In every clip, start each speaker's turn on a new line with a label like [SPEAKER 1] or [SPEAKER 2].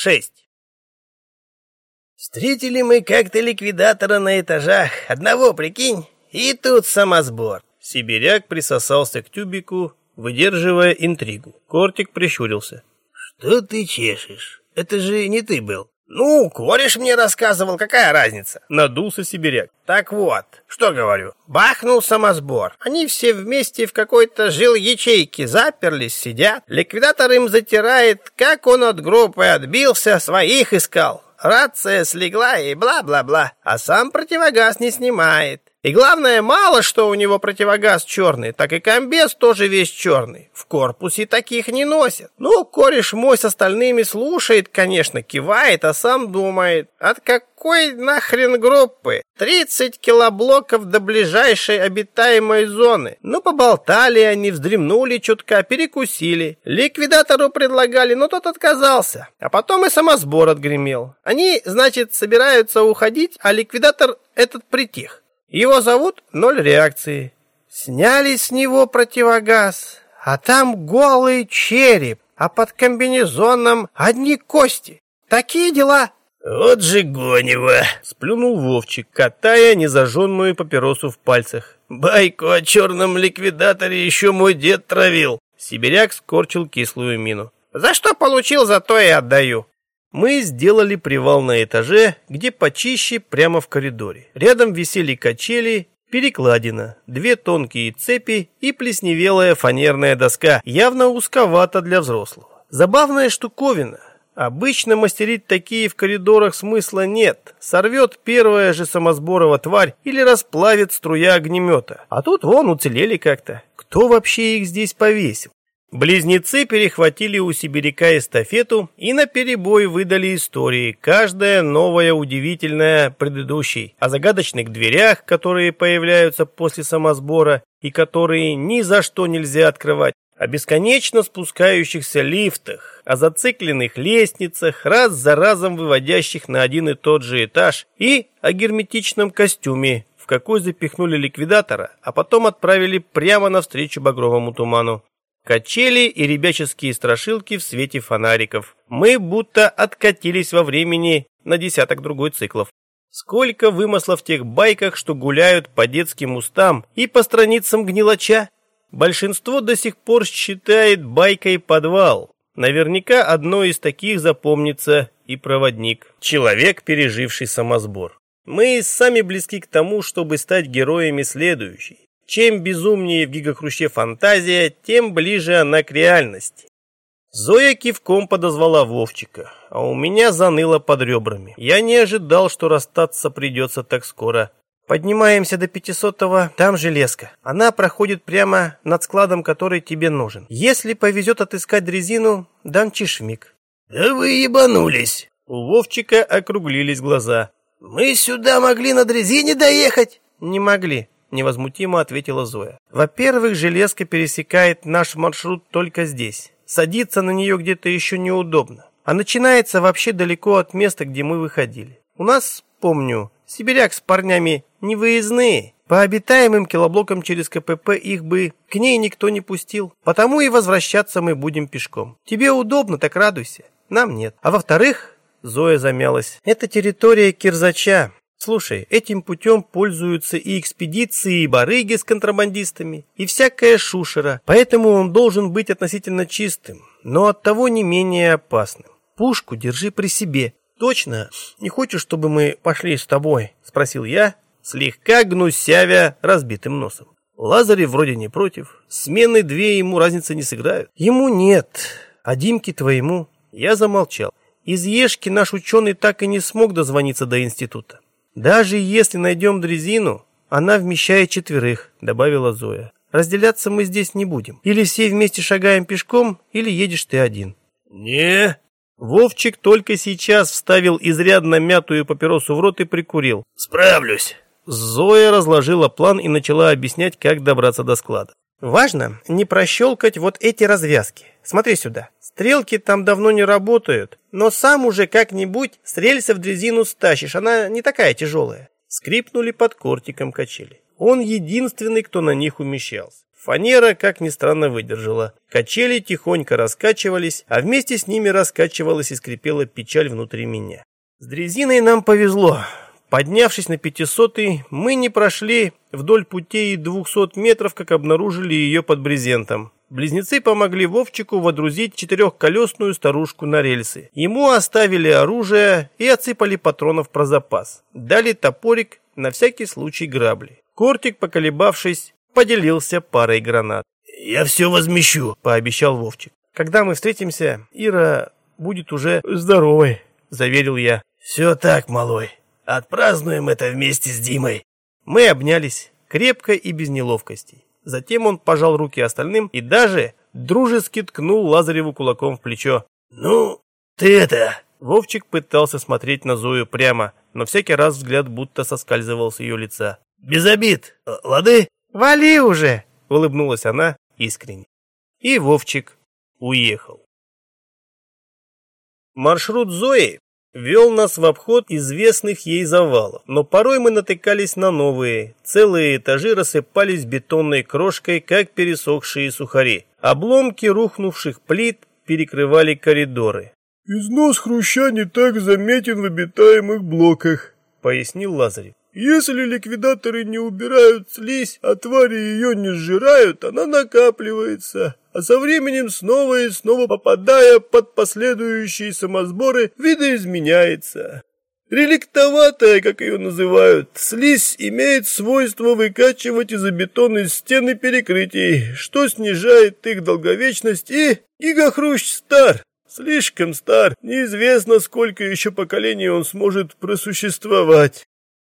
[SPEAKER 1] 6. Встретили мы как-то ликвидатора на этажах. Одного, прикинь, и тут самосбор.
[SPEAKER 2] Сибиряк присосался к тюбику, выдерживая интригу. Кортик прищурился.
[SPEAKER 1] Что ты чешешь? Это же не ты был. Ну, кореш мне рассказывал, какая разница?
[SPEAKER 2] Надулся сибиряк.
[SPEAKER 1] Так вот, что говорю. Бахнул самосбор. Они все вместе в какой-то жил ячейке заперлись, сидят. Ликвидатор им затирает, как он от группы отбился, своих искал. Рация слегла и бла-бла-бла. А сам противогаз не снимает. И главное, мало что у него противогаз черный, так и комбез тоже весь черный. В корпусе таких не носят. Ну, кореш мой с остальными слушает, конечно, кивает, а сам думает, от какой нахрен группы? 30 килоблоков до ближайшей обитаемой зоны. Ну, поболтали они, вздремнули чутка, перекусили. Ликвидатору предлагали, но тот отказался. А потом и самосбор отгремел. Они, значит, собираются уходить, а ликвидатор этот притих. Его зовут Ноль реакции. Сняли с него противогаз, а там голый череп, а под комбинезоном одни кости. Такие дела.
[SPEAKER 2] Вот же гонево, сплюнул Вовчик, катая незажженную папиросу в пальцах. Байку о черном ликвидаторе еще мой дед травил. Сибиряк скорчил кислую мину.
[SPEAKER 1] За что получил, за то и отдаю.
[SPEAKER 2] Мы сделали привал на этаже, где почище прямо в коридоре. Рядом висели качели, перекладина, две тонкие цепи и плесневелая фанерная доска, явно узковата для взрослого. Забавная штуковина. Обычно мастерить такие в коридорах смысла нет. Сорвет первая же самосборова тварь или расплавит струя огнемета. А тут вон уцелели как-то. Кто вообще их здесь повесил? Близнецы перехватили у сибиряка эстафету и наперебой выдали истории, каждая новая удивительная предыдущей, о загадочных дверях, которые появляются после самосбора и которые ни за что нельзя открывать, о бесконечно спускающихся лифтах, о зацикленных лестницах, раз за разом выводящих на один и тот же этаж, и о герметичном костюме, в какой запихнули ликвидатора, а потом отправили прямо навстречу багровому туману. Качели и ребяческие страшилки в свете фонариков. Мы будто откатились во времени на десяток другой циклов. Сколько вымысла в тех байках, что гуляют по детским устам и по страницам гнилоча. Большинство до сих пор считает байкой подвал. Наверняка одно из таких запомнится и проводник. Человек, переживший самосбор. Мы сами близки к тому, чтобы стать героями следующей. Чем безумнее в гигахруще фантазия, тем ближе она к реальности. Зоя кивком подозвала Вовчика, а у меня заныло под ребрами. Я не ожидал, что расстаться придется так скоро. Поднимаемся до пятисотого, там железка. Она проходит прямо над складом, который тебе нужен. Если повезет отыскать дрезину, дамчишь миг.
[SPEAKER 1] Да вы ебанулись.
[SPEAKER 2] У Вовчика округлились глаза.
[SPEAKER 1] Мы сюда могли на дрезине доехать?
[SPEAKER 2] Не могли невозмутимо ответила Зоя. Во-первых, железка пересекает наш маршрут только здесь. Садиться на нее где-то еще неудобно. А начинается вообще далеко от места, где мы выходили. У нас, помню, сибиряк с парнями не выездные. По обитаемым килоблокам через КПП их бы к ней никто не пустил. Потому и возвращаться мы будем пешком. Тебе удобно, так радуйся. Нам нет. А во-вторых, Зоя замялась. Это территория Кирзача. Слушай, этим путем пользуются и экспедиции, и барыги с контрабандистами, и всякая шушера, поэтому он должен быть относительно чистым, но оттого не менее опасным. Пушку держи при себе. Точно, не хочешь, чтобы мы пошли с тобой? Спросил я, слегка гнусявя разбитым носом. Лазарев вроде не против, смены две ему разницы не сыграют. Ему нет, а Димке твоему. Я замолчал. Из Ешки наш ученый так и не смог дозвониться до института. «Даже если найдем дрезину, она вмещает четверых», — добавила Зоя. «Разделяться мы здесь не будем. Или все вместе шагаем пешком, или едешь ты один».
[SPEAKER 1] «Не».
[SPEAKER 2] Вовчик только сейчас вставил изрядно мятую папиросу в рот и прикурил.
[SPEAKER 1] «Справлюсь».
[SPEAKER 2] Зоя разложила план и начала объяснять, как добраться до склада. Важно не прощелкать вот эти развязки. Смотри сюда. Стрелки там давно не работают, но сам уже как-нибудь с рельса в дрезину стащишь, она не такая тяжелая. Скрипнули под кортиком качели. Он единственный, кто на них умещался. Фанера, как ни странно, выдержала. Качели тихонько раскачивались, а вместе с ними раскачивалась и скрипела печаль внутри меня. С дрезиной нам повезло. Поднявшись на пятисотый, мы не прошли вдоль путей двухсот метров, как обнаружили ее под брезентом. Близнецы помогли Вовчику водрузить четырехколесную старушку на рельсы. Ему оставили оружие и отсыпали патронов про запас. Дали топорик, на всякий случай грабли. Кортик, поколебавшись, поделился парой гранат.
[SPEAKER 1] «Я все возмещу», — пообещал Вовчик.
[SPEAKER 2] «Когда мы встретимся, Ира будет уже здоровой», — заверил я.
[SPEAKER 1] «Все так, малой. Отпразднуем это вместе с Димой».
[SPEAKER 2] Мы обнялись, крепко и без неловкостей. Затем он пожал руки остальным и даже дружески ткнул Лазареву кулаком в плечо.
[SPEAKER 1] «Ну, ты это...»
[SPEAKER 2] Вовчик пытался смотреть на Зою прямо, но всякий раз взгляд будто соскальзывал с ее лица.
[SPEAKER 1] «Без обид, лады?»
[SPEAKER 2] «Вали уже!» — улыбнулась она искренне. И Вовчик уехал. Маршрут Зои вел нас в обход известных ей завалов, но порой мы натыкались на новые. Целые этажи рассыпались бетонной крошкой, как пересохшие сухари. Обломки рухнувших плит перекрывали коридоры.
[SPEAKER 3] «Износ хруща не так заметен в обитаемых блоках», — пояснил Лазарев. Если ликвидаторы не убирают слизь, а твари ее не сжирают, она накапливается, а со временем снова и снова попадая под последующие самосборы, видоизменяется. Реликтоватая, как ее называют, слизь имеет свойство выкачивать из-за бетонной стены перекрытий, что снижает их долговечность и гигахрущ стар. Слишком стар, неизвестно, сколько еще поколений он сможет просуществовать.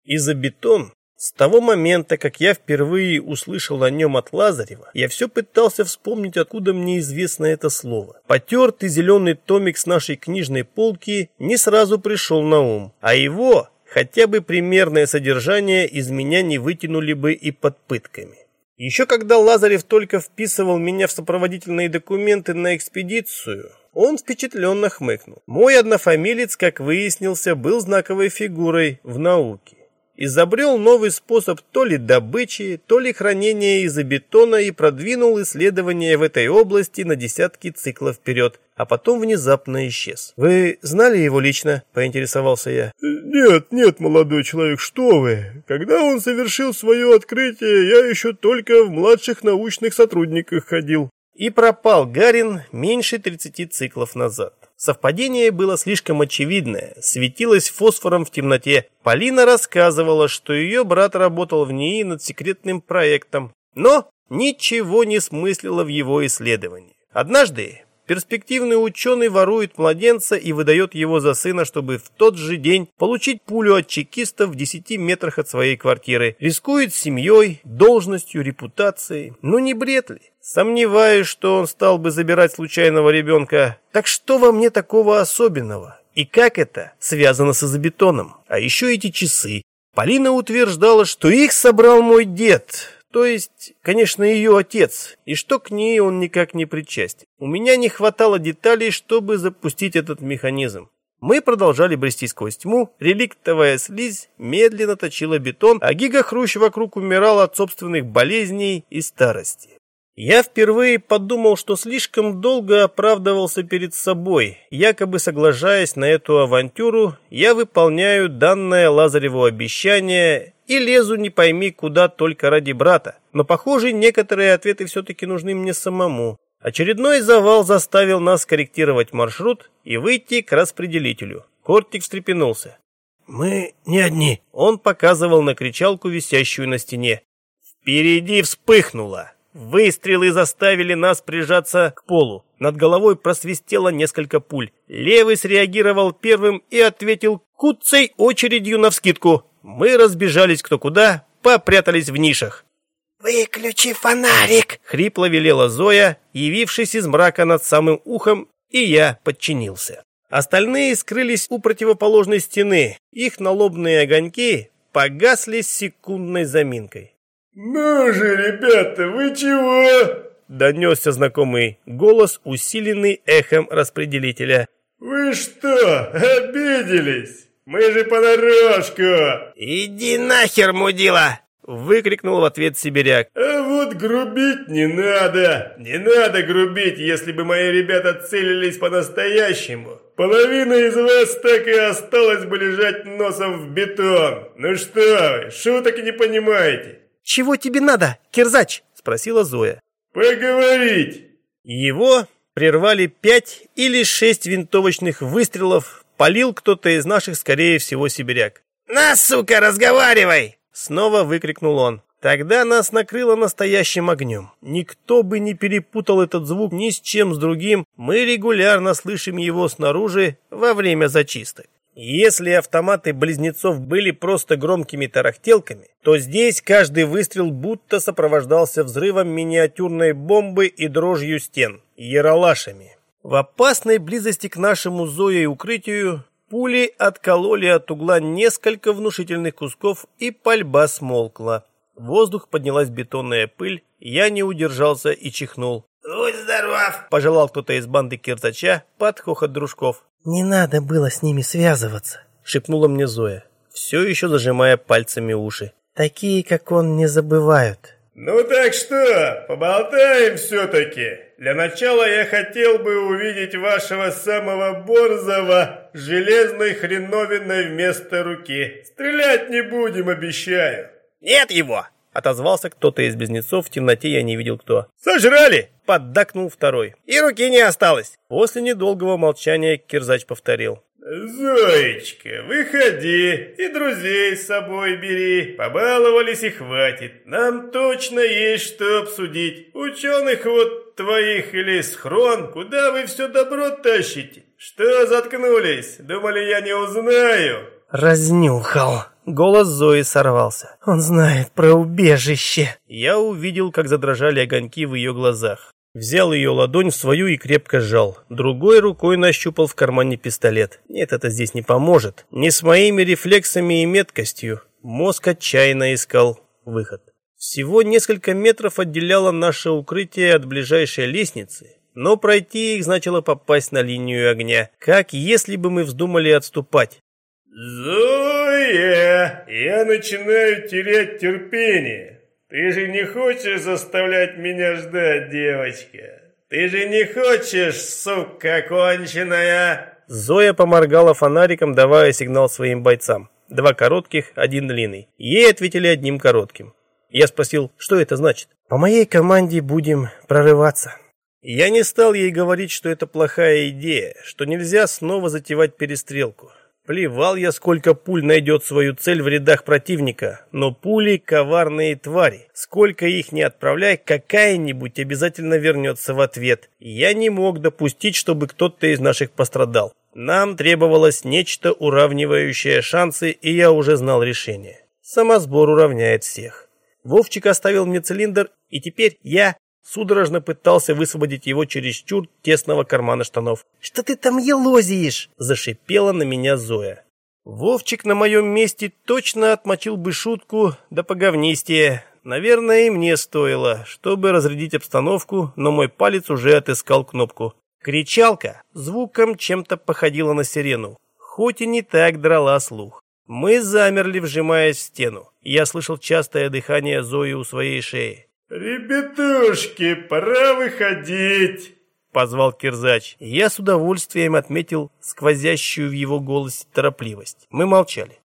[SPEAKER 2] Изобетон с того момента, как я впервые услышал о нем от Лазарева, я все пытался вспомнить, откуда мне известно это слово. Потертый зеленый томик с нашей книжной полки не сразу пришел на ум, а его хотя бы примерное содержание из меня не вытянули бы и под пытками. Еще когда Лазарев только вписывал меня в сопроводительные документы на экспедицию, он впечатленно хмыкнул. Мой однофамилец, как выяснился, был знаковой фигурой в науке изобрел новый способ то ли добычи, то ли хранения изобетона и продвинул исследования в этой области на десятки циклов вперед, а потом внезапно исчез. «Вы знали его лично?» – поинтересовался я.
[SPEAKER 3] «Нет, нет, молодой человек, что вы! Когда он совершил свое открытие, я еще только в младших научных сотрудниках ходил».
[SPEAKER 2] И пропал Гарин меньше 30 циклов назад. Совпадение было слишком очевидное, светилось фосфором в темноте. Полина рассказывала, что ее брат работал в НИИ над секретным проектом, но ничего не смыслила в его исследовании. Однажды Перспективный ученый ворует младенца и выдает его за сына, чтобы в тот же день получить пулю от чекиста в 10 метрах от своей квартиры. Рискует семьей, должностью, репутацией. Ну не бред ли? Сомневаюсь, что он стал бы забирать случайного ребенка. Так что во мне такого особенного? И как это связано с изобетоном? А еще эти часы. Полина утверждала, что их собрал мой дед. То есть, конечно, ее отец, и что к ней он никак не причастен. У меня не хватало деталей, чтобы запустить этот механизм. Мы продолжали брести сквозь тьму, реликтовая слизь медленно точила бетон, а гигахрущ вокруг умирал от собственных болезней и старости. Я впервые подумал, что слишком долго оправдывался перед собой. Якобы соглашаясь на эту авантюру, я выполняю данное Лазареву обещание и лезу не пойми куда только ради брата. Но, похоже, некоторые ответы все-таки нужны мне самому. Очередной завал заставил нас корректировать маршрут и выйти к распределителю. Кортик встрепенулся.
[SPEAKER 1] «Мы не одни», —
[SPEAKER 2] он показывал на кричалку, висящую на стене. Впереди вспыхнуло. Выстрелы заставили нас прижаться к полу. Над головой просвистело несколько пуль. Левый среагировал первым и ответил куцей очередью навскидку. Мы разбежались кто куда, попрятались в нишах.
[SPEAKER 1] «Выключи фонарик!»
[SPEAKER 2] — хрипло велела Зоя, явившись из мрака над самым ухом, и я подчинился. Остальные скрылись у противоположной стены. Их налобные огоньки погасли с секундной заминкой.
[SPEAKER 3] «Ну же, ребята, вы чего?»
[SPEAKER 2] Донесся знакомый голос, усиленный эхом распределителя.
[SPEAKER 3] «Вы что, обиделись? Мы же понарошку!»
[SPEAKER 1] «Иди нахер, мудила!»
[SPEAKER 2] выкрикнул в ответ сибиряк.
[SPEAKER 3] А вот грубить не надо. Не надо грубить, если бы мои ребята целились по-настоящему. Половина из вас так и осталась бы лежать носом в бетон. Ну что вы, шуток не понимаете.
[SPEAKER 2] «Чего тебе надо, Кирзач?» – спросила Зоя.
[SPEAKER 3] «Поговорить!»
[SPEAKER 2] Его прервали пять или шесть винтовочных выстрелов. Полил кто-то из наших, скорее всего, сибиряк.
[SPEAKER 1] «На, сука, разговаривай!»
[SPEAKER 2] Снова выкрикнул он. Тогда нас накрыло настоящим огнем. Никто бы не перепутал этот звук ни с чем с другим. Мы регулярно слышим его снаружи во время зачисток. Если автоматы близнецов были просто громкими тарахтелками, то здесь каждый выстрел будто сопровождался взрывом миниатюрной бомбы и дрожью стен, яролашами. В опасной близости к нашему Зое укрытию пули откололи от угла несколько внушительных кусков, и пальба смолкла. В воздух поднялась бетонная пыль, я не удержался и чихнул.
[SPEAKER 1] «Будь здоров!»
[SPEAKER 2] – пожелал кто-то из банды кирзача под хохот дружков.
[SPEAKER 4] «Не надо было с ними связываться», —
[SPEAKER 2] шепнула мне Зоя, все еще зажимая пальцами уши.
[SPEAKER 4] «Такие, как он, не забывают».
[SPEAKER 3] «Ну так что, поболтаем все-таки. Для начала я хотел бы увидеть вашего самого борзого железной хреновиной вместо руки. Стрелять не будем, обещаю».
[SPEAKER 1] «Нет его!»
[SPEAKER 2] Отозвался кто-то из близнецов, в темноте я не видел кто. «Сожрали!» — поддакнул второй.
[SPEAKER 1] «И руки не осталось!»
[SPEAKER 2] После недолгого молчания Кирзач повторил.
[SPEAKER 3] «Зоечка, выходи и друзей с собой бери. Побаловались и хватит. Нам точно есть что обсудить. Ученых вот твоих или схрон, куда вы все добро тащите? Что заткнулись? Думали, я не узнаю?»
[SPEAKER 4] «Разнюхал!»
[SPEAKER 2] Голос Зои сорвался.
[SPEAKER 4] «Он знает про убежище!»
[SPEAKER 2] Я увидел, как задрожали огоньки в ее глазах. Взял ее ладонь в свою и крепко сжал. Другой рукой нащупал в кармане пистолет. Нет, это здесь не поможет. Не с моими рефлексами и меткостью. Мозг отчаянно искал выход. Всего несколько метров отделяло наше укрытие от ближайшей лестницы, но пройти их значило попасть на линию огня, как если бы мы вздумали отступать.
[SPEAKER 3] «Зоя, я начинаю терять терпение. Ты же не хочешь заставлять меня ждать, девочка? Ты же не хочешь, сука конченая?»
[SPEAKER 2] Зоя поморгала фонариком, давая сигнал своим бойцам. Два коротких, один длинный. Ей ответили одним коротким. Я спросил, что это значит?
[SPEAKER 4] «По моей команде будем прорываться».
[SPEAKER 2] Я не стал ей говорить, что это плохая идея, что нельзя снова затевать перестрелку. Плевал я, сколько пуль найдет свою цель в рядах противника, но пули — коварные твари. Сколько их не отправляй, какая-нибудь обязательно вернется в ответ. Я не мог допустить, чтобы кто-то из наших пострадал. Нам требовалось нечто уравнивающее шансы, и я уже знал решение. Самосбор уравняет всех. Вовчик оставил мне цилиндр, и теперь я судорожно пытался высвободить его через чур тесного кармана штанов.
[SPEAKER 4] «Что ты там елозишь?»
[SPEAKER 2] – зашипела на меня Зоя. Вовчик на моем месте точно отмочил бы шутку, да поговнистее. Наверное, и мне стоило, чтобы разрядить обстановку, но мой палец уже отыскал кнопку. Кричалка звуком чем-то походила на сирену, хоть и не так драла слух. Мы замерли, вжимаясь в стену. Я слышал частое дыхание Зои у своей шеи.
[SPEAKER 3] «Ребятушки, пора выходить!»
[SPEAKER 2] — позвал Кирзач. Я с удовольствием отметил сквозящую в его голосе торопливость. Мы молчали.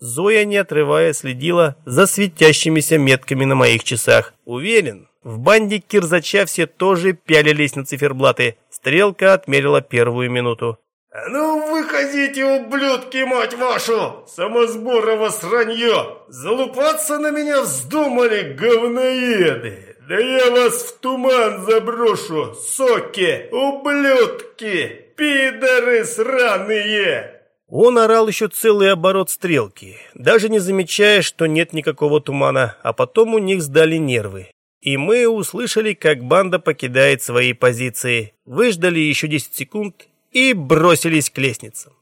[SPEAKER 2] Зоя, не отрывая, следила за светящимися метками на моих часах. Уверен, в банде Кирзача все тоже пялились на циферблаты. Стрелка отмерила первую минуту.
[SPEAKER 3] «А ну, выходите, ублюдки, мать вашу! Самосборово сранье! Залупаться на меня вздумали, говноеды! Да я вас в туман заброшу, соки, ублюдки, пидоры сраные!»
[SPEAKER 2] Он орал еще целый оборот стрелки, даже не замечая, что нет никакого тумана, а потом у них сдали нервы. И мы услышали, как банда покидает свои позиции. Выждали еще 10 секунд и бросились к лестницам.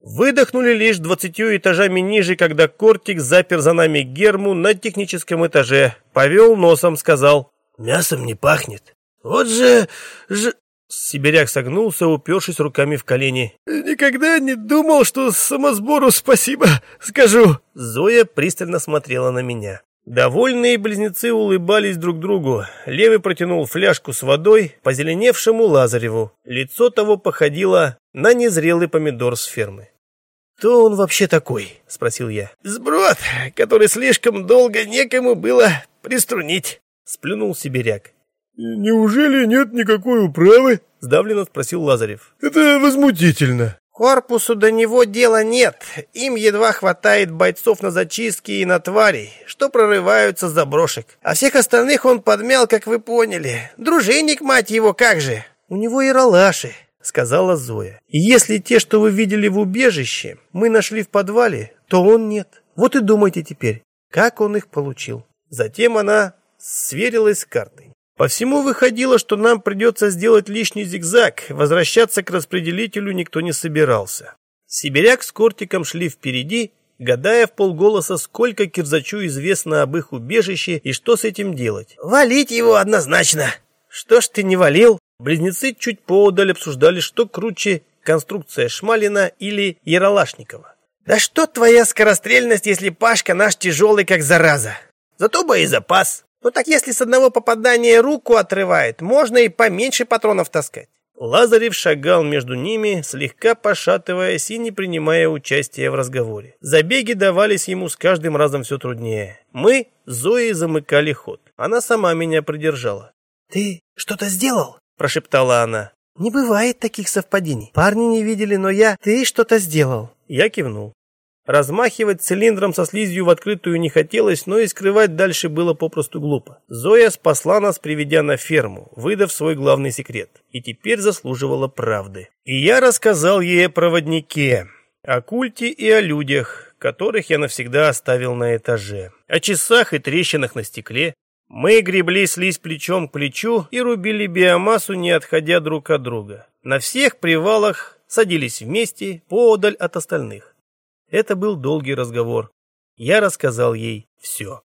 [SPEAKER 2] Выдохнули лишь двадцатью этажами ниже, когда Кортик запер за нами герму на техническом этаже. Повел носом, сказал «Мясом не пахнет». «Вот же... же...» Сибиряк согнулся, упершись руками в колени. «Никогда не думал, что самосбору спасибо скажу». Зоя пристально смотрела на меня. Довольные близнецы улыбались друг другу. Левый протянул фляжку с водой позеленевшему Лазареву. Лицо того походило на незрелый помидор с фермы. «Кто он вообще такой?» — спросил я.
[SPEAKER 1] «Сброд, который слишком долго некому было приструнить», —
[SPEAKER 2] сплюнул сибиряк.
[SPEAKER 3] «Неужели нет никакой управы?»
[SPEAKER 2] — сдавленно спросил Лазарев.
[SPEAKER 3] «Это возмутительно».
[SPEAKER 1] Корпусу до него дела нет. Им едва хватает бойцов на зачистки и на тварей, что прорываются с заброшек. А всех остальных он подмял, как вы поняли. Дружинник, мать его, как же.
[SPEAKER 2] У него и ралаши, сказала Зоя. И если те, что вы видели в убежище, мы нашли в подвале, то он нет. Вот и думайте теперь, как он их получил. Затем она сверилась с картой. По всему выходило, что нам придется сделать лишний зигзаг, возвращаться к распределителю никто не собирался. Сибиряк с Кортиком шли впереди, гадая в полголоса, сколько Кирзачу известно об их убежище и что с этим делать.
[SPEAKER 1] «Валить его однозначно!»
[SPEAKER 2] «Что ж ты не валил?» Близнецы чуть поодаль обсуждали, что круче конструкция Шмалина или Яралашникова.
[SPEAKER 1] «Да что твоя скорострельность, если Пашка наш тяжелый, как зараза? Зато боезапас!» Ну так если с одного попадания руку отрывает, можно и поменьше патронов таскать.
[SPEAKER 2] Лазарев шагал между ними, слегка пошатываясь и не принимая участия в разговоре. Забеги давались ему с каждым разом все труднее. Мы с Зоей замыкали ход. Она сама меня придержала.
[SPEAKER 4] «Ты что-то сделал?»
[SPEAKER 2] – прошептала она.
[SPEAKER 4] «Не бывает таких совпадений. Парни не видели, но я... Ты что-то сделал».
[SPEAKER 2] Я кивнул. Размахивать цилиндром со слизью в открытую не хотелось, но и скрывать дальше было попросту глупо. Зоя спасла нас, приведя на ферму, выдав свой главный секрет, и теперь заслуживала правды. И я рассказал ей о проводнике, о культе и о людях, которых я навсегда оставил на этаже, о часах и трещинах на стекле. Мы гребли слизь плечом к плечу и рубили биомассу, не отходя друг от друга. На всех привалах садились вместе, поодаль от остальных. Это был долгий разговор. Я рассказал ей все.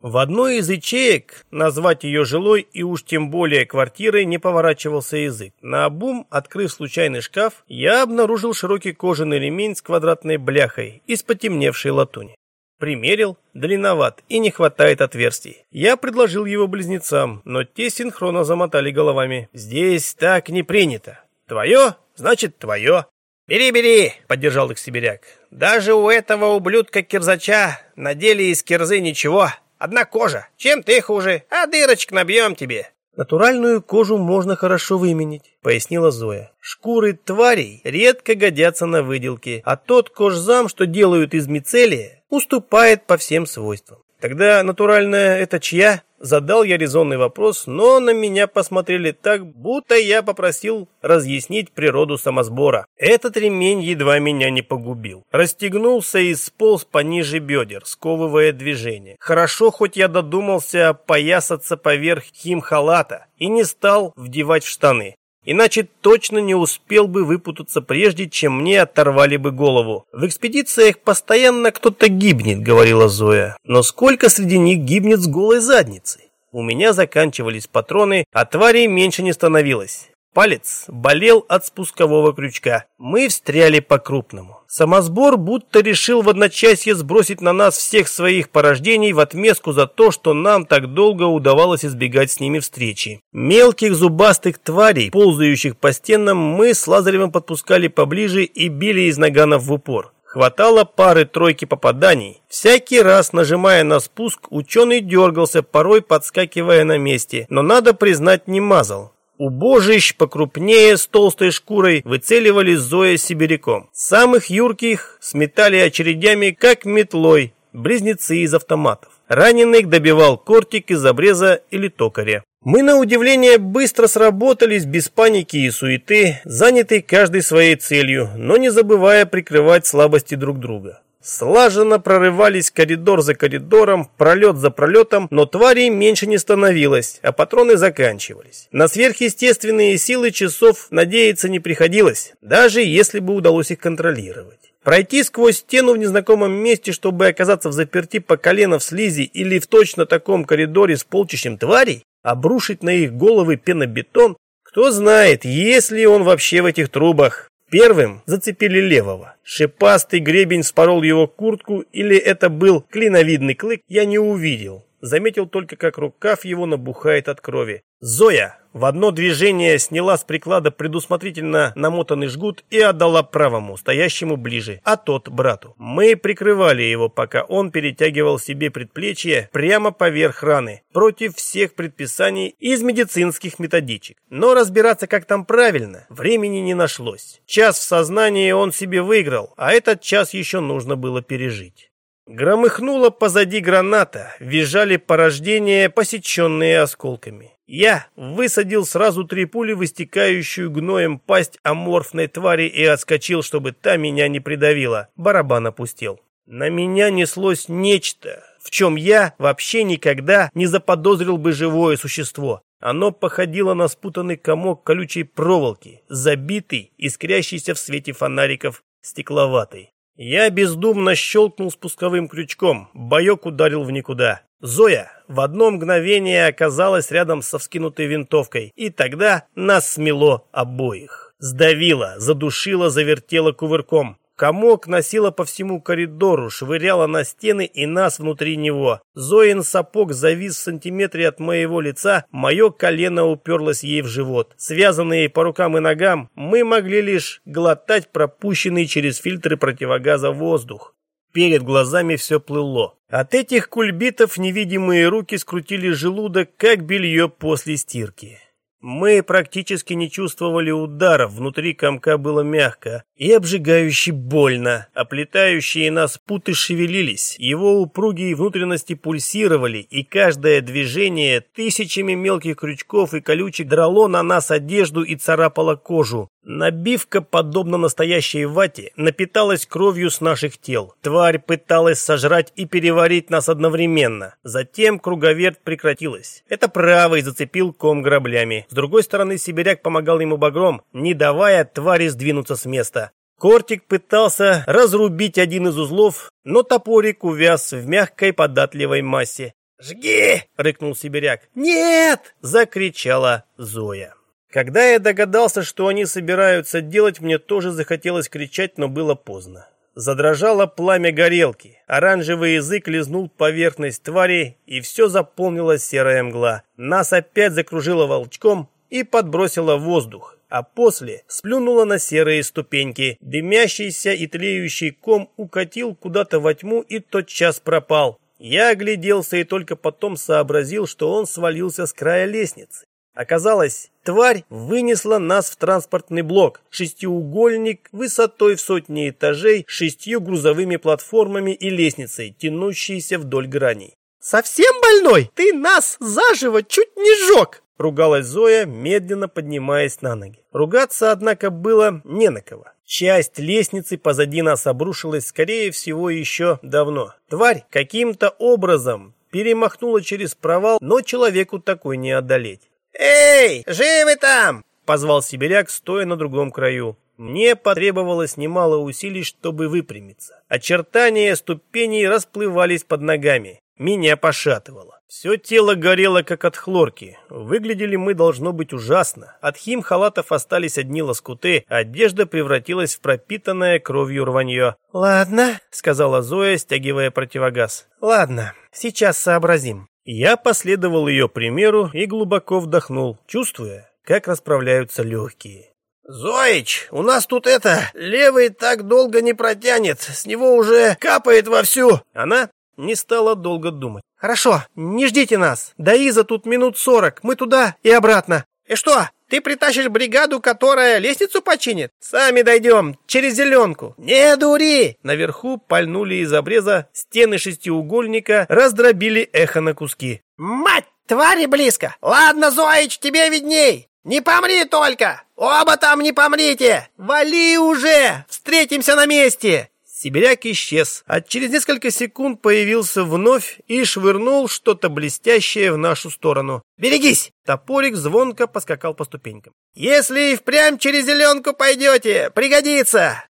[SPEAKER 2] В одной из ячеек назвать ее жилой и уж тем более квартирой не поворачивался язык. На обум, открыв случайный шкаф, я обнаружил широкий кожаный ремень с квадратной бляхой из потемневшей латуни. Примерил, длинноват и не хватает отверстий. Я предложил его близнецам, но те синхронно замотали головами. Здесь так не принято. Твое, значит твое.
[SPEAKER 1] «Бери, бери!» — поддержал их сибиряк. «Даже у этого ублюдка-кирзача на деле из кирзы ничего. Одна кожа. Чем ты хуже? А дырочек набьем тебе».
[SPEAKER 2] «Натуральную кожу можно хорошо выменить», — пояснила Зоя. «Шкуры тварей редко годятся на выделке, а тот кожзам, что делают из мицелия, уступает по всем свойствам. Тогда натуральная это чья? Задал я резонный вопрос, но на меня посмотрели так, будто я попросил разъяснить природу самосбора. Этот ремень едва меня не погубил. Расстегнулся и сполз пониже бедер, сковывая движение. Хорошо, хоть я додумался поясаться поверх химхалата и не стал вдевать в штаны. Иначе точно не успел бы выпутаться прежде, чем мне оторвали бы голову. В экспедициях постоянно кто-то гибнет, говорила Зоя. Но сколько среди них гибнет с голой задницей? У меня заканчивались патроны, а тварей меньше не становилось. Палец болел от спускового крючка. Мы встряли по-крупному. Самосбор будто решил в одночасье сбросить на нас всех своих порождений в отместку за то, что нам так долго удавалось избегать с ними встречи. Мелких зубастых тварей, ползающих по стенам, мы с Лазаревым подпускали поближе и били из наганов в упор. Хватало пары-тройки попаданий. Всякий раз, нажимая на спуск, ученый дергался, порой подскакивая на месте, но надо признать, не мазал. У божищ покрупнее с толстой шкурой выцеливали Зоя сибиряком. Самых юрких сметали очередями, как метлой, близнецы из автоматов. Раненых добивал кортик из обреза или токаря. Мы, на удивление, быстро сработались без паники и суеты, заняты каждой своей целью, но не забывая прикрывать слабости друг друга. Слаженно прорывались коридор за коридором, пролет за пролетом, но тварей меньше не становилось, а патроны заканчивались. На сверхъестественные силы часов надеяться не приходилось, даже если бы удалось их контролировать. Пройти сквозь стену в незнакомом месте, чтобы оказаться в заперти по колено в слизи или в точно таком коридоре с полчищем тварей, обрушить на их головы пенобетон, кто знает, есть ли он вообще в этих трубах. Первым зацепили левого. Шипастый гребень спорол его куртку, или это был клиновидный клык, я не увидел. Заметил только, как рукав его набухает от крови. Зоя в одно движение сняла с приклада предусмотрительно намотанный жгут и отдала правому, стоящему ближе, а тот брату. Мы прикрывали его, пока он перетягивал себе предплечье прямо поверх раны, против всех предписаний из медицинских методичек. Но разбираться, как там правильно, времени не нашлось. Час в сознании он себе выиграл, а этот час еще нужно было пережить. Громыхнула позади граната, визжали порождения, посеченные осколками. Я высадил сразу три пули в истекающую гноем пасть аморфной твари и отскочил, чтобы та меня не придавила. Барабан опустил. На меня неслось нечто, в чем я вообще никогда не заподозрил бы живое существо. Оно походило на спутанный комок колючей проволоки, забитый, искрящийся в свете фонариков, стекловатый. Я бездумно щелкнул спусковым крючком, боек ударил в никуда. Зоя в одно мгновение оказалась рядом со вскинутой винтовкой, и тогда нас смело обоих. Сдавило, задушило, завертело кувырком. Комок носила по всему коридору, швыряла на стены и нас внутри него. Зоин сапог завис в сантиметре от моего лица, мое колено уперлось ей в живот. Связанные по рукам и ногам, мы могли лишь глотать пропущенный через фильтры противогаза воздух. Перед глазами все плыло. От этих кульбитов невидимые руки скрутили желудок, как белье после стирки. Мы практически не чувствовали ударов, внутри комка было мягко и обжигающе больно. Оплетающие нас путы шевелились, его упругие внутренности пульсировали, и каждое движение тысячами мелких крючков и колючек драло на нас одежду и царапало кожу. Набивка, подобно настоящей вате, напиталась кровью с наших тел. Тварь пыталась сожрать и переварить нас одновременно. Затем круговерт прекратилась. Это правый зацепил ком граблями. С другой стороны, сибиряк помогал ему багром, не давая твари сдвинуться с места. Кортик пытался разрубить один из узлов, но топорик увяз в мягкой податливой массе. «Жги!» — рыкнул сибиряк. «Нет!» — закричала Зоя. Когда я догадался, что они собираются делать, мне тоже захотелось кричать, но было поздно. Задрожало пламя горелки, оранжевый язык лизнул поверхность твари, и все заполнила серая мгла. Нас опять закружило волчком и подбросило воздух, а после сплюнуло на серые ступеньки. Дымящийся и тлеющий ком укатил куда-то во тьму и тотчас пропал. Я огляделся и только потом сообразил, что он свалился с края лестницы. Оказалось, тварь вынесла нас в транспортный блок, шестиугольник высотой в сотни этажей, шестью грузовыми платформами и лестницей, тянущейся вдоль граней.
[SPEAKER 4] «Совсем больной? Ты нас заживо чуть не сжег!»
[SPEAKER 2] Ругалась Зоя, медленно поднимаясь на ноги. Ругаться, однако, было не на кого. Часть лестницы позади нас обрушилась, скорее всего, еще давно. Тварь каким-то образом перемахнула через провал, но человеку такой не одолеть.
[SPEAKER 1] «Эй, живы там!»
[SPEAKER 2] — позвал сибиряк, стоя на другом краю. Мне потребовалось немало усилий, чтобы выпрямиться. Очертания ступеней расплывались под ногами. Меня пошатывало. Все тело горело, как от хлорки. Выглядели мы, должно быть, ужасно. От хим-халатов остались одни лоскуты, одежда превратилась в пропитанное кровью рванье.
[SPEAKER 4] «Ладно», — сказала Зоя, стягивая противогаз. «Ладно, сейчас сообразим.
[SPEAKER 2] Я последовал ее примеру и глубоко вдохнул, чувствуя, как расправляются легкие.
[SPEAKER 1] «Зоич, у нас тут это, левый так долго не протянет, с него уже капает вовсю!»
[SPEAKER 2] Она не стала долго думать.
[SPEAKER 4] «Хорошо, не ждите нас, до Иза тут минут сорок, мы туда и обратно».
[SPEAKER 1] «И что, ты притащишь бригаду, которая лестницу починит?
[SPEAKER 4] Сами дойдем, через зеленку.
[SPEAKER 1] Не дури!
[SPEAKER 2] Наверху пальнули из обреза, стены шестиугольника раздробили эхо на куски.
[SPEAKER 1] Мать, твари близко! Ладно, Зоич, тебе видней! Не помри только! Оба там не помрите! Вали уже! Встретимся на месте!
[SPEAKER 2] Сибиряк исчез, а через несколько секунд появился вновь и швырнул что-то блестящее в нашу сторону.
[SPEAKER 1] «Берегись!»
[SPEAKER 2] Топорик звонко поскакал по ступенькам.
[SPEAKER 1] «Если и впрямь через зеленку пойдете, пригодится!»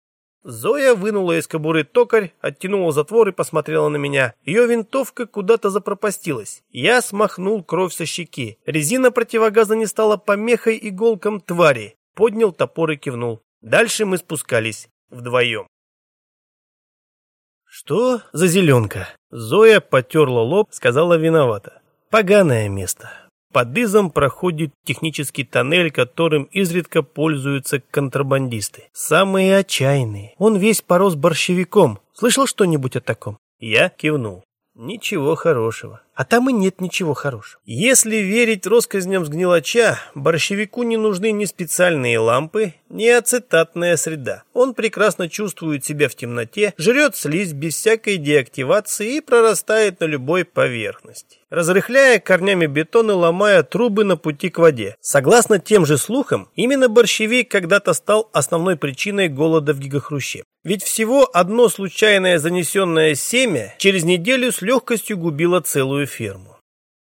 [SPEAKER 2] Зоя вынула из кобуры токарь, оттянула затвор и посмотрела на меня. Ее винтовка куда-то запропастилась. Я смахнул кровь со щеки. Резина противогаза не стала помехой иголкам твари. Поднял топор и кивнул. Дальше мы спускались вдвоем. «Что за зеленка?» Зоя потерла лоб, сказала виновата. «Поганое место. Под Изом проходит технический тоннель, которым изредка пользуются контрабандисты. Самые отчаянные. Он весь порос борщевиком. Слышал что-нибудь о таком?» Я кивнул. Ничего хорошего. А там и нет ничего хорошего. Если верить россказням сгнилача, борщевику не нужны ни специальные лампы, ни ацетатная среда. Он прекрасно чувствует себя в темноте, жрет слизь без всякой деактивации и прорастает на любой поверхности разрыхляя корнями бетон и ломая трубы на пути к воде. Согласно тем же слухам, именно борщевик когда-то стал основной причиной голода в гигахруще. Ведь всего одно случайное занесенное семя через неделю с легкостью губило целую ферму.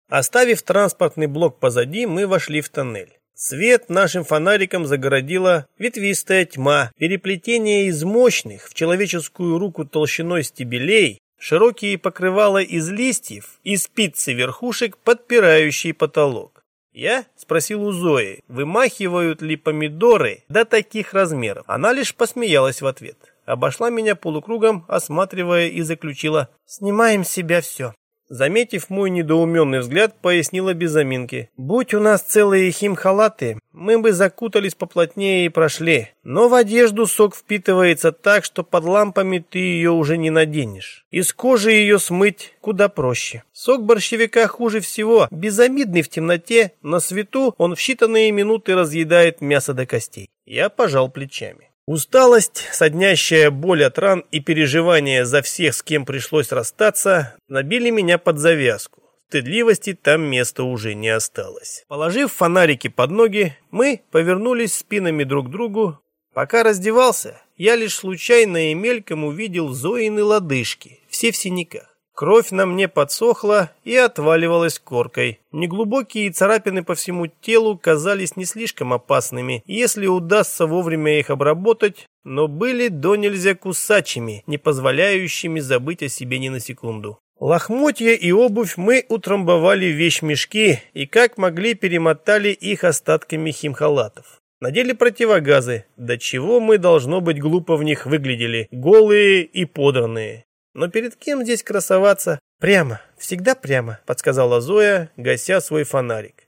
[SPEAKER 2] Оставив транспортный блок позади, мы вошли в тоннель. Свет нашим фонариком загородила ветвистая тьма, переплетение из мощных в человеческую руку толщиной стебелей, широкие покрывала из листьев и спицы верхушек, подпирающие потолок. Я спросил у Зои, вымахивают ли помидоры до таких размеров. Она лишь посмеялась в ответ. Обошла меня полукругом, осматривая и заключила «Снимаем с себя все». Заметив мой недоуменный взгляд, пояснила без заминки. «Будь у нас целые химхалаты, мы бы закутались поплотнее и прошли. Но в одежду сок впитывается так, что под лампами ты ее уже не наденешь. Из кожи ее смыть куда проще. Сок борщевика хуже всего. Безобидный в темноте, на свету он в считанные минуты разъедает мясо до костей». Я пожал плечами. Усталость, соднящая боль от ран и переживания за всех, с кем пришлось расстаться, набили меня под завязку. Стыдливости там места уже не осталось. Положив фонарики под ноги, мы повернулись спинами друг к другу. Пока раздевался, я лишь случайно и мельком увидел Зоины лодыжки, все в синяках. Кровь на мне подсохла и отваливалась коркой. Неглубокие царапины по всему телу казались не слишком опасными, если удастся вовремя их обработать, но были до нельзя кусачими, не позволяющими забыть о себе ни на секунду. Лохмотья и обувь мы утрамбовали в вещмешки и как могли перемотали их остатками химхалатов. Надели противогазы, до чего мы, должно быть, глупо в них выглядели, голые и подранные. Но перед кем здесь красоваться? Прямо, всегда прямо, подсказала Зоя, гася свой фонарик.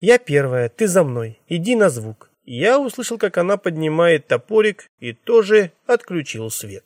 [SPEAKER 2] Я первая, ты за мной, иди на звук. Я услышал, как она поднимает топорик и тоже отключил свет.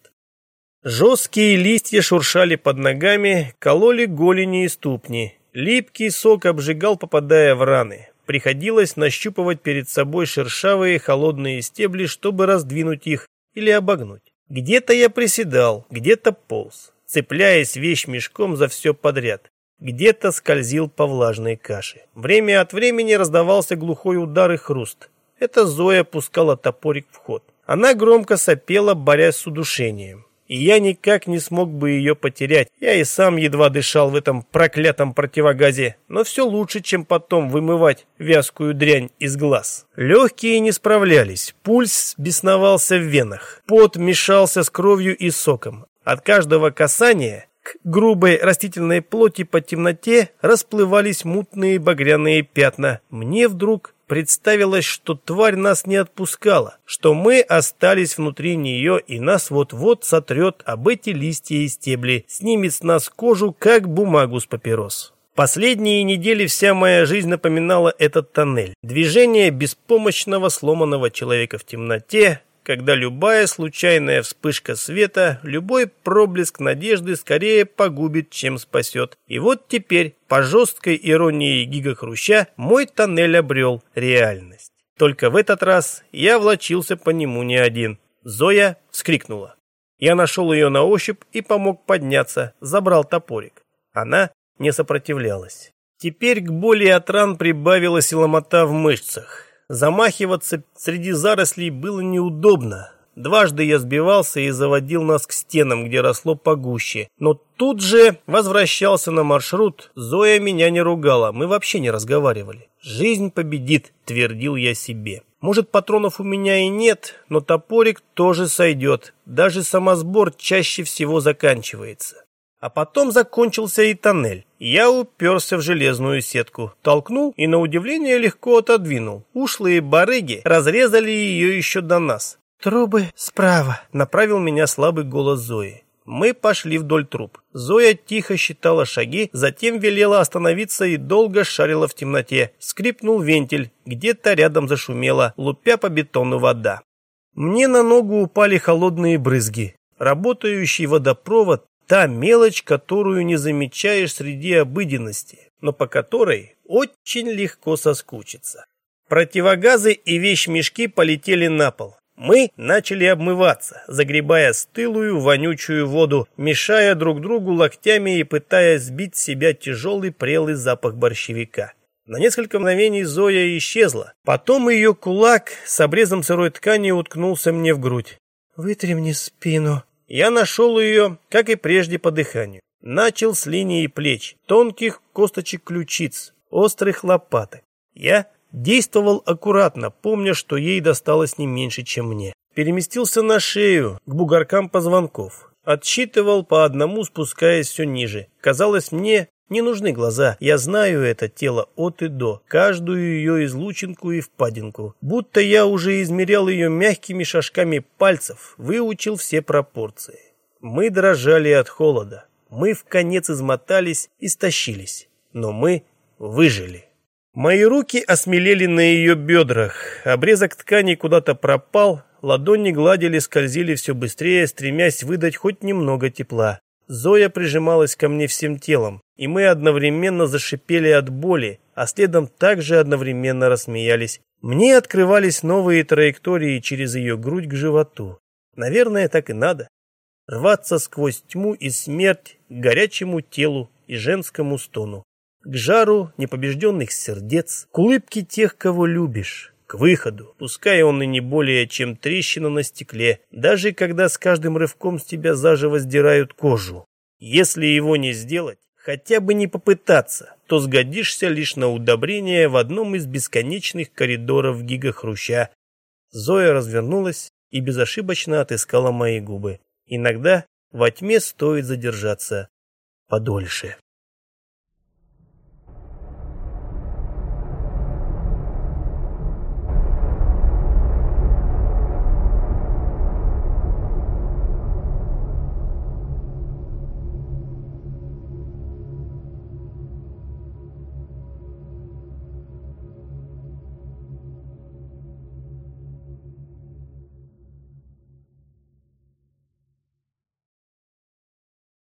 [SPEAKER 2] Жесткие листья шуршали под ногами, кололи голени и ступни. Липкий сок обжигал, попадая в раны. Приходилось нащупывать перед собой шершавые холодные стебли, чтобы раздвинуть их или обогнуть. Где-то я приседал, где-то полз, цепляясь вещь мешком за все подряд. Где-то скользил по влажной каше. Время от времени раздавался глухой удар и хруст. Это Зоя пускала топорик в ход. Она громко сопела, борясь с удушением и я никак не смог бы ее потерять. Я и сам едва дышал в этом проклятом противогазе, но все лучше, чем потом вымывать вязкую дрянь из глаз. Легкие не справлялись, пульс бесновался в венах, пот мешался с кровью и соком. От каждого касания к грубой растительной плоти по темноте расплывались мутные багряные пятна. Мне вдруг представилось, что тварь нас не отпускала, что мы остались внутри нее и нас вот-вот сотрет об эти листья и стебли, снимет с нас кожу, как бумагу с папирос. Последние недели вся моя жизнь напоминала этот тоннель. Движение беспомощного сломанного человека в темноте, когда любая случайная вспышка света, любой проблеск надежды скорее погубит, чем спасет. И вот теперь, по жесткой иронии Гига Хруща, мой тоннель обрел реальность. Только в этот раз я влочился по нему не один. Зоя вскрикнула. Я нашел ее на ощупь и помог подняться, забрал топорик. Она не сопротивлялась. Теперь к боли от ран прибавилась ломота в мышцах. Замахиваться среди зарослей было неудобно. Дважды я сбивался и заводил нас к стенам, где росло погуще. Но тут же возвращался на маршрут. Зоя меня не ругала, мы вообще не разговаривали. «Жизнь победит», — твердил я себе. Может, патронов у меня и нет, но топорик тоже сойдет. Даже самосбор чаще всего заканчивается. А потом закончился и тоннель. Я уперся в железную сетку, толкнул и на удивление легко отодвинул. Ушлые барыги разрезали ее еще до нас.
[SPEAKER 4] Трубы справа.
[SPEAKER 2] Направил меня слабый голос Зои. Мы пошли вдоль труб. Зоя тихо считала шаги, затем велела остановиться и долго шарила в темноте. Скрипнул вентиль, где-то рядом зашумело, лупя по бетону вода. Мне на ногу упали холодные брызги. Работающий водопровод – та мелочь, которую не замечаешь среди обыденности, но по которой очень легко соскучиться. Противогазы и вещмешки полетели на пол. Мы начали обмываться, загребая стылую, вонючую воду, мешая друг другу локтями и пытаясь сбить с себя тяжелый прелый запах борщевика. На несколько мгновений Зоя исчезла. Потом ее кулак с обрезом сырой ткани уткнулся мне в грудь.
[SPEAKER 4] «Вытри мне спину».
[SPEAKER 2] Я нашел ее, как и прежде, по дыханию. Начал с линии плеч, тонких косточек ключиц, острых лопаток. Я Действовал аккуратно, помня, что ей досталось не меньше, чем мне. Переместился на шею, к бугоркам позвонков. Отсчитывал по одному, спускаясь все ниже. Казалось мне, не нужны глаза. Я знаю это тело от и до, каждую ее излучинку и впадинку. Будто я уже измерял ее мягкими шажками пальцев, выучил все пропорции. Мы дрожали от холода. Мы в конец измотались и стащились. Но мы выжили. Мои руки осмелели на ее бедрах, обрезок ткани куда-то пропал, ладони гладили, скользили все быстрее, стремясь выдать хоть немного тепла. Зоя прижималась ко мне всем телом, и мы одновременно зашипели от боли, а следом также одновременно рассмеялись. Мне открывались новые траектории через ее грудь к животу. Наверное, так и надо. Рваться сквозь тьму и смерть к горячему телу и женскому стону к жару непобежденных сердец, к улыбке тех, кого любишь, к выходу, пускай он и не более, чем трещина на стекле, даже когда с каждым рывком с тебя заживо сдирают кожу. Если его не сделать, хотя бы не попытаться, то сгодишься лишь на удобрение в одном из бесконечных коридоров гигахруща. Зоя развернулась и безошибочно отыскала мои губы. Иногда во тьме стоит задержаться подольше.